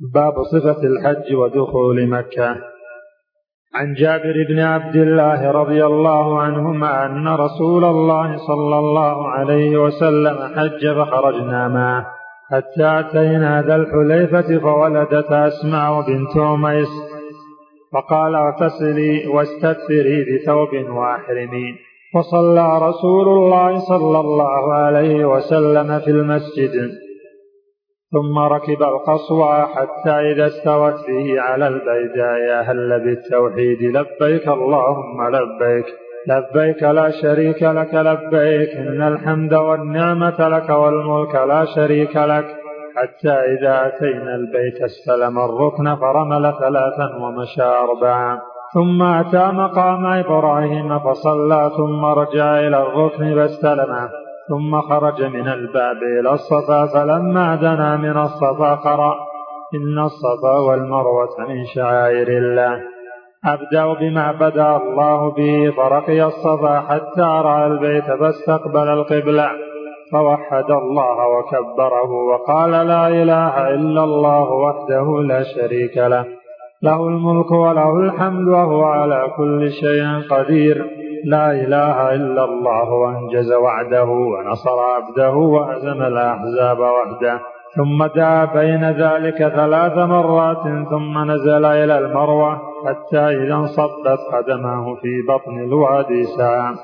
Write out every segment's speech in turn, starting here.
باب صفة الحج ودخول مكة. عن جابر بن عبد الله رضي الله عنهما أن رسول الله صلى الله عليه وسلم حج فخرجنا معه. حتى أتينا ذا الحليفة فولدت أسماء بنت أميس. فقال اغتسلي واستدثري بثوب واحرمي فصلى رسول الله صلى الله عليه وسلم في المسجد. ثم ركب القصوى حتى إذا استوت به على البيداء. أهل بالتوحيد لبيك اللهم لبيك. لبيك لا شريك لك لبيك. إن الحمد والنعمة لك والملك لا شريك لك. حتى إذا أتينا البيت استلم الركن فرمل ثلاثا ومشى أربعا. ثم أتى مقام إبراهيم فصلى ثم رجع إلى الركن فاستلمه ثم خرج من الباب إلى الصفا فلما دنا من الصفا قرأ إن الصفا والمروة من شعائر الله. أبدأ بما بدأ الله به فرقي الصفا حتى رأى البيت فاستقبل القبلة فوحد الله وكبره وقال لا إله إلا الله وحده لا شريك له. له الملك وله الحمد وهو على كل شيء قدير. لا إله إلا الله وأنجز وعده ونصر عبده وهزم الأحزاب وحده. ثم دعا بين ذلك ثلاث مرات ثم نزل إلى المروة حتى إذا انصبت قدماه في بطن الوادي ساعة.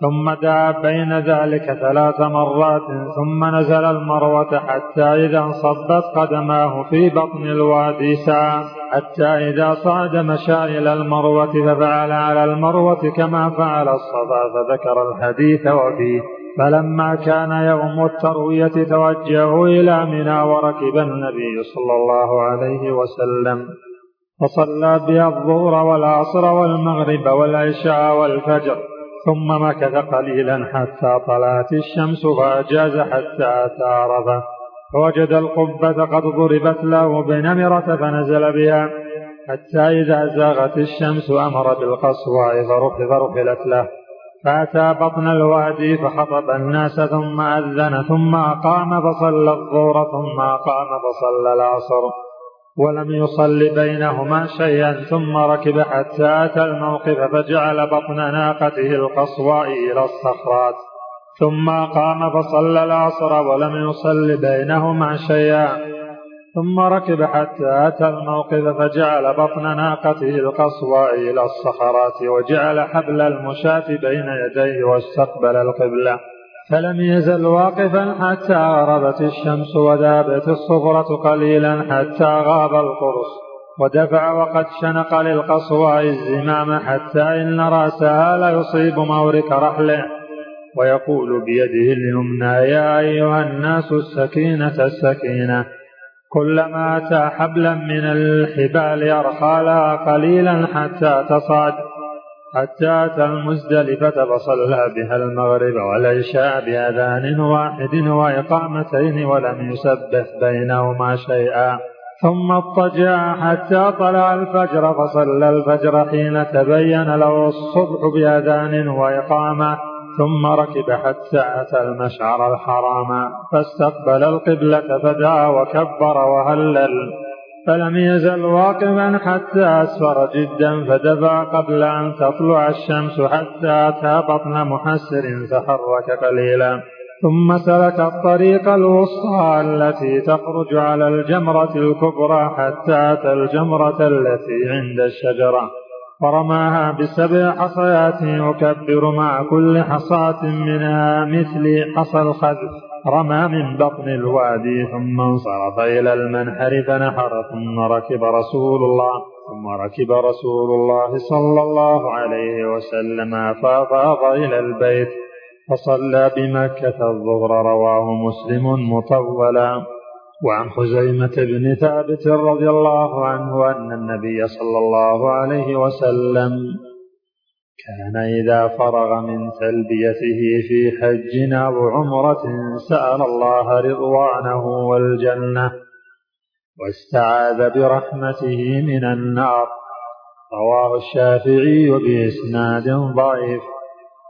ثم دعا بين ذلك ثلاث مرات ثم نزل المروة حتى إذا انصبت قدماه في بطن الوادي ساعة حتى إذا صعد مشى إلى المروة ففعل على المروة كما فعل الصفا فذكر الحديث وفيه. فلما كان يوم التروية توجهوا إلى منى وركب النبي صلى الله عليه وسلم. فصلى بها الظهر والعصر والمغرب والعشاء والفجر. ثم مكث قليلا حتى طلعت الشمس فأجاز حتى أتى عرفة فوجد القبة قد ضربت له بنمرة فنزل بها. حتى إذا زاغت الشمس أمر بالقصواء فرحلت له. فأتى بطن الوادي فخطب الناس ثم أذن ثم أقام فصلى الظهر ثم أقام فصلى العصر. ولم يصل بينهما شيئا ثم ركب حتى أتى الموقف فجعل بطن ناقته القصواء إلى الصخرات. ثم قام فصلى العصر ولم يصل بينهما شيئا. ثم ركب حتى أتى الموقف فجعل بطن ناقته القصواء إلى الصخرات وجعل حبل المشاة بين يديه واستقبل القبلة. فلم يزل واقفا حتى غربت الشمس وذابت الصفرة قليلا حتى غاب القرص. ودفع وقد شنق للقصواء الزمام حتى إن رأسها ليصيب مورك رحله. ويقول بيده اليمنى يا أيها الناس السكينة السكينة. كلما أتى حبلا من الحبال يرخى لها قليلا حتى تصعد. حتى أتى المزدلفة فصلى بها المغرب والعشاء بأذان واحد وإقامتين ولم يسبح بينهما شيئا؟ ثم اضطجع حتى طلع الفجر فصلى الفجر حين تبين له الصبح بأذان وإقامة ثم ركب حتى أتى المشعر الحرام فاستقبل القبلة فدعا وكبر وهلل. فلم يزل واقفا حتى أسفر جدا فدفع قبل أن تطلع الشمس حتى أتى بطن محسر فحرك قليلا. ثم سلك الطريق الوسطى التي تخرج على الجمرة الكبرى حتى أتى الجمرة التي عند الشجرة. فرماها بسبع حصيات يكبر مع كل حصاة منها مثل حصى الخذف رمى من بطن الوادي ثم انصرف إلى المنحر فنحر ثم ركب رسول الله ثم ركب رسول الله صلى الله عليه وسلم فأفاض إلى البيت فصلى بمكة الظهر رواه مسلم مطولا. وعن خزيمة بن ثابت رضي الله عنه أن النبي صلى الله عليه وسلم كان إذا فرغ من تلبيته في حج أو عمرة سأل الله رضوانه والجنة واستعاذ برحمته من النار. رواه الشافعي بإسناد ضعيف.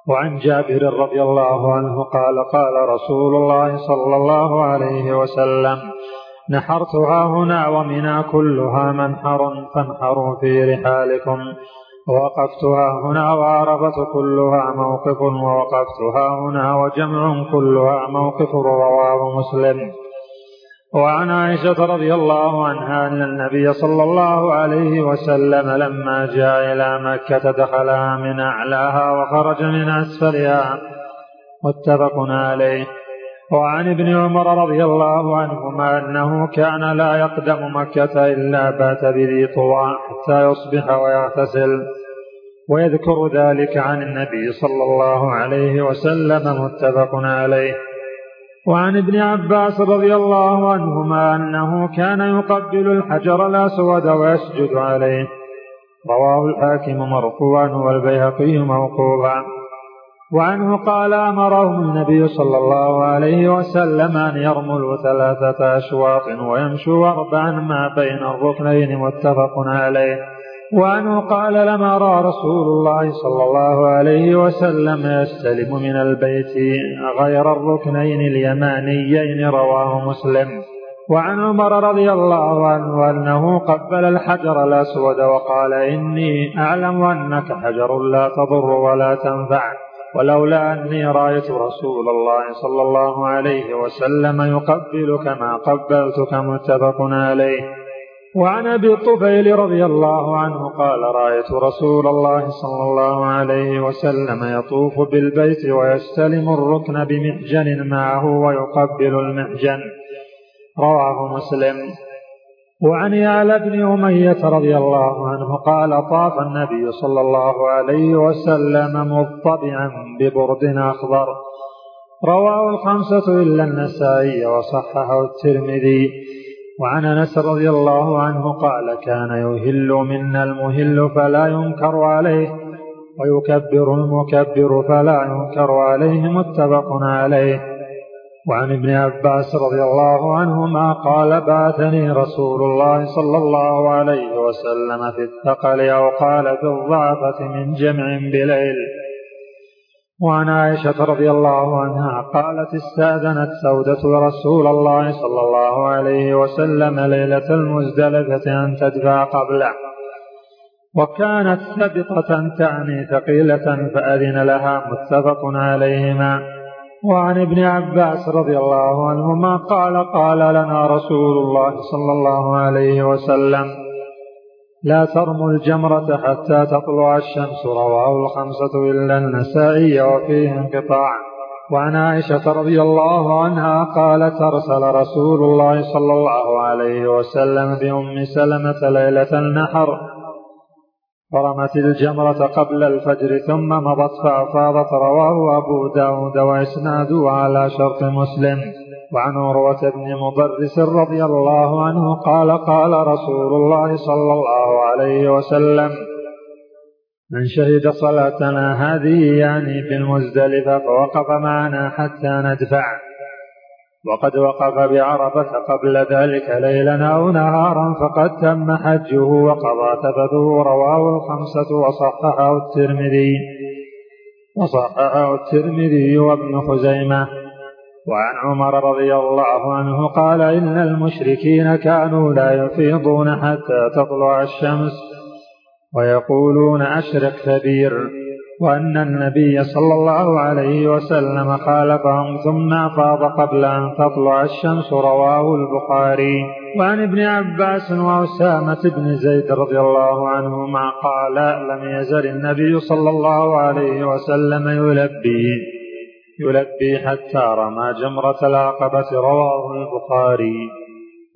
وعن جابر رضي الله عنه قال قال رسول الله صلى الله عليه وسلم نحرتها هنا ومنى كلها منحر فانحروا في رحالكم. ووقفتها هنا وعرفة كلها موقف ووقفتها هنا وجمع كلها موقف رواه مسلم. وعن عائشة رضي الله عنها أن النبي صلى الله عليه وسلم لما جاء إلى مكة دخلها من أعلاها وخرج من أسفلها. متفق عليه. وعن ابن عمر رضي الله عنهما أنه كان لا يقدم مكة إلا بات بذي طوى حتى يصبح ويغتسل. ويذكر ذلك عن النبي صلى الله عليه وسلم متفق عليه. وعن ابن عباس رضي الله عنهما أنه كان يقبل الحجر الأسود ويسجد عليه. رواه الحاكم مرفوعا والبيهقي موقوفا. وعنه قال أمرهم النبي صلى الله عليه وسلم أن يرملوا ثلاثة أشواط ويمشوا أربعا ما بين الركنين متفق عليه. وعنه قال لما رأى رسول الله صلى الله عليه وسلم يستلم من البيت غير الركنين اليمانيين رواه مسلم. وعن عمر رضي الله عنه أنه قبل الحجر الأسود وقال إني أعلم أنك حجر لا تضر ولا تنفع. ولولا أني رأيت رسول الله صلى الله عليه وسلم يقبلك ما قبلتك متفق عليه. وعن أبي الطفيل رضي الله عنه قال رأيت رسول الله صلى الله عليه وسلم يطوف بالبيت ويستلم الركن بمحجن معه ويقبل المحجن. رواه مسلم. وعن يعلى بن أمية رضي الله عنه قال طاف النبي صلى الله عليه وسلم مضطبعا ببرد أخضر. رواه الخمسة إلا النسائي وصححه الترمذي. وعن أنس رضي الله عنه قال كان يهل منا المهل فلا ينكر عليه ويكبر المكبر فلا ينكر عليه متفق عليه. وعن ابن عباس رضي الله عنهما قال بعثني رسول الله صلى الله عليه وسلم في الثقل أو قال في الضعفة من جمع بليل. وعن عائشة رضي الله عنها قالت استأذنت سودة رسول الله صلى الله عليه وسلم ليلة المزدلفة أن تدفع قبله. وكانت سبقة تعني ثقيلة فأذن لها متفق عليهما. وعن ابن عباس رضي الله عنهما قال قال لنا رسول الله صلى الله عليه وسلم لا ترموا الجمرة حتى تطلع الشمس. رواه الخمسة إلا النسائي وفيه انقطاع. وعن عائشة رضي الله عنها قالت أرسل رسول الله صلى الله عليه وسلم بأم سلمة ليلة النحر فرمت الجمرة قبل الفجر ثم مضت فأفاضت رواه أبو داود وإسناده على شرط مسلم. وعن عروة بن مضرس رضي الله عنه قال قال رسول الله صلى الله عليه وسلم من شهد صلاتنا هذه يعني في المزدلفة فوقف معنا حتى ندفع. وقد وقف بعرفة قبل ذلك ليلا أو نهارا فقد تم حجه وقضى تفثه رواه الخمسة وصححه الترمذي. وصححه الترمذي وابن خزيمة. وعن عمر رضي الله عنه قال إن المشركين كانوا لا يفيضون حتى تطلع الشمس ويقولون أشرق كبير وأن النبي صلى الله عليه وسلم خالفهم ثم أفاض قبل أن تطلع الشمس رواه البخاري. وعن ابن عباس وأسامة بن زيد رضي الله عنهما قال لم يزل النبي صلى الله عليه وسلم يلبي. يلبي حتى رمى جمرة العقبة رواه البخاري.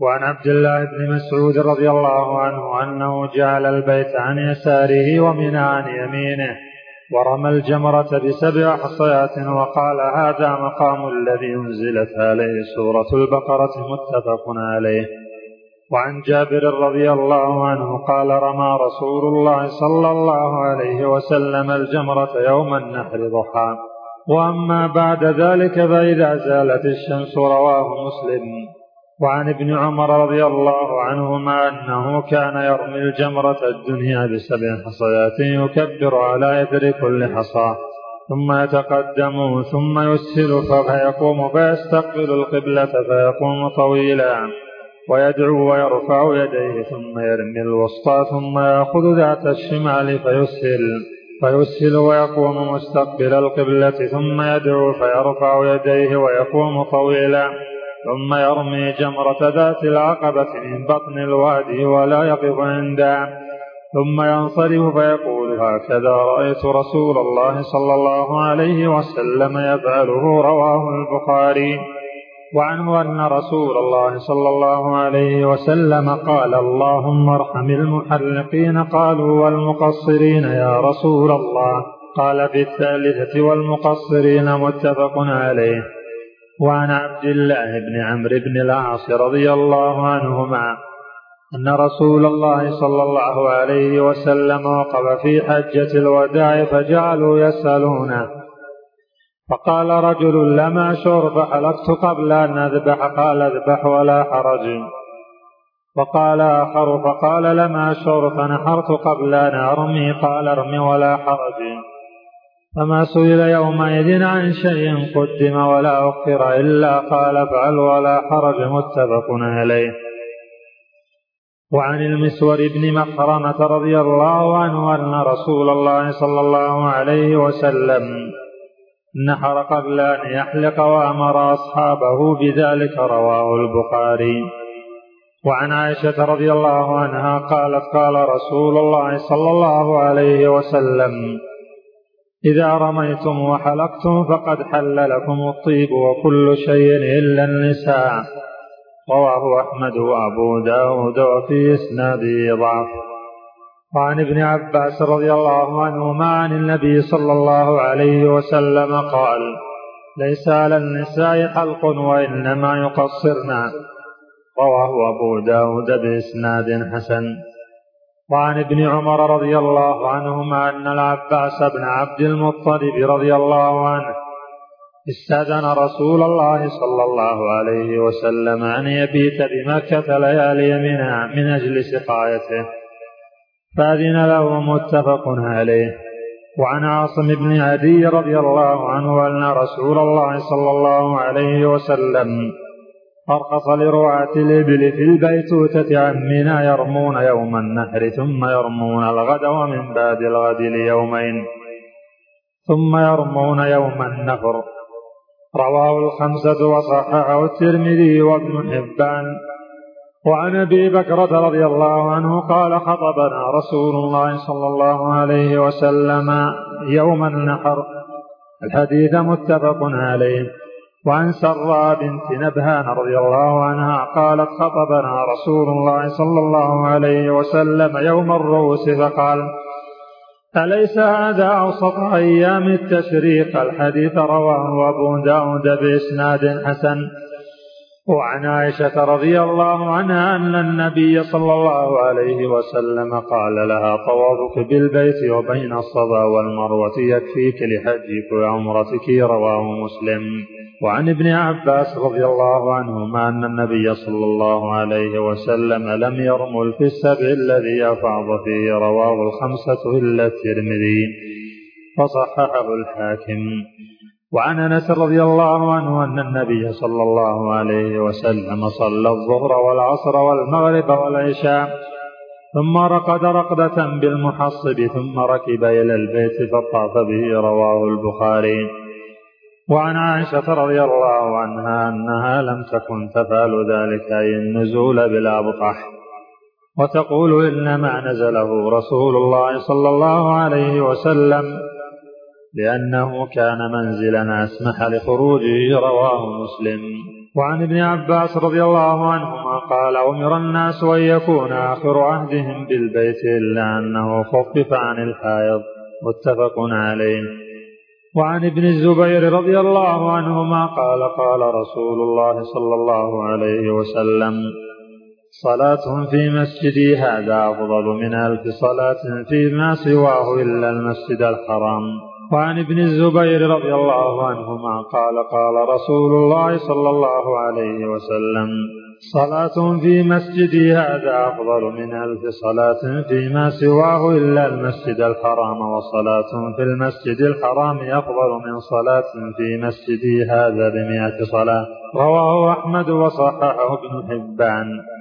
وعن عبد الله بن مسعود رضي الله عنه أنه جعل البيت عن يساره ومن عن يمينه. ورمى الجمرة بسبع حصيات وقال هذا مقام الذي أنزلت عليه سورة البقرة متفق عليه. وعن جابر رضي الله عنه قال رمى رسول الله صلى الله عليه وسلم الجمرة يوم النحر ضحى. وأما بعد ذلك فإذا زالت الشمس رواه مسلم. وعن ابن عمر رضي الله عنهما أنه كان يرمي الجمرة الدنيا بسبع حصيات يكبر على إثر كل حصى ثم يتقدم ثم يسهل فيقوم فيستقبل القبلة فيقوم طويلا ويدعو ويرفع يديه ثم يرمي الوسطى ثم يأخذ ذات الشمال فيسهل فيسهل ويقوم مستقبل القبلة ثم يدعو فيرفع يديه ويقوم طويلا ثم يرمي جمرة ذات العقبة من بطن الوادي ولا يقف عندها ثم ينصرف فيقول هكذا رأيت رسول الله صلى الله عليه وسلم يفعله رواه البخاري. وعنه أن رسول الله صلى الله عليه وسلم قال اللهم ارحم المحلقين قالوا والمقصرين يا رسول الله. قال في الثالثة والمقصرين متفق عليه. وعن عبد الله بن عمرو بن العاص رضي الله عنهما أن رسول الله صلى الله عليه وسلم وقف في حجة الوداع فجعلوا يسألونه. فقال رجل لما شر فحلقت قبل أن أذبح قال أذبح ولا حرج. وقال آخر فقال لما شر فنحرت قبل أن أرمي قال أرمي ولا حرج. فما سئل يومئذ عن شيء قدم ولا أخر إلا قال افعل ولا حرج متفق عليه. وعن المسور بن مخرمة رضي الله عنه أن رسول الله صلى الله عليه وسلم نحر قبل أن يحلق وأمر أصحابه بذلك رواه البخاري. وعن عائشة رضي الله عنها قالت قال رسول الله صلى الله عليه وسلم إذا رميتم وحلقتم فقد حل لكم الطيب وكل شيء إلا النساء. رواه أحمد وأبو داود وفي إسناده ضعف. وعن ابن عباس رضي الله عنهما عن النبي صلى الله عليه وسلم قال ليس على النساء حلق وإنما يقصرن رواه أبو داود بإسناد حسن. وعن ابن عمر رضي الله عنهما أن العباس بن عبد المطلب رضي الله عنه استأذن رسول الله صلى الله عليه وسلم أن يبيت بمكة ليالي منها من أجل سقايته. فأذن له متفق عليه. وعن عاصم بن عدي رضي الله عنه أن رسول الله صلى الله عليه وسلم أرخص لرعاة الإبل في البيتوتة عن منى يرمون يوم النحر ثم يرمون الغد ومن بعد الغد ليومين. ثم يرمون يوم النفر رواه الخمسة وصححه الترمذي وابن حبان. وعن أبي بكرة رضي الله عنه قال خطبنا رسول الله صلى الله عليه وسلم يوم النحر الحديث متفق عليه. وعن سراء بنت نبهان رضي الله عنها قالت خطبنا رسول الله صلى الله عليه وسلم يوم الروس فقال أليس هذا أوسط أيام التشريق؟ الحديث رواه أبو داود بإسناد حسن. وعن عائشة رضي الله عنها أن النبي صلى الله عليه وسلم قال لها طوافك بالبيت وبين الصفا والمروة يكفيك لحجك وعمرتك رواه مسلم. وعن ابن عباس رضي الله عنهما أن النبي صلى الله عليه وسلم لم يرمل في السبع الذي أفاض فيه رواه الخمسة إلا الترمذي فصححه الحاكم. وعن أنس رضي الله عنه أن النبي صلى الله عليه وسلم صلى الظهر والعصر والمغرب والعشاء ثم رقد رقدة بالمحصب ثم ركب إلى البيت فطاف به رواه البخاري. وعن عائشة رضي الله عنها أنها لم تكن تفعل ذلك أي النزول بالأبطح وتقول إنما نزله رسول الله صلى الله عليه وسلم لأنه كان منزلا أسمح لخروجه رواه مسلم. وعن ابن عباس رضي الله عنهما قال أمر الناس أن يكون آخر عهدهم بالبيت إلا أنه خفف عن الحائض. متفق عليه. وعن ابن الزبير رضي الله عنهما قال قال رسول الله صلى الله عليه وسلم صلاة في مسجدي هذا أفضل من ألف صلاة فيما سواه إلا المسجد الحرام. وعن ابن الزبير رضي الله عنهما قال قال رسول الله صلى الله عليه وسلم صلاة في مسجدي هذا أفضل من ألف صلاة فيما سواه إلا المسجد الحرام وصلاة في المسجد الحرام أفضل من صلاة في مسجدي هذا بمئة صلاة. رواه أحمد وصححه ابن حبان.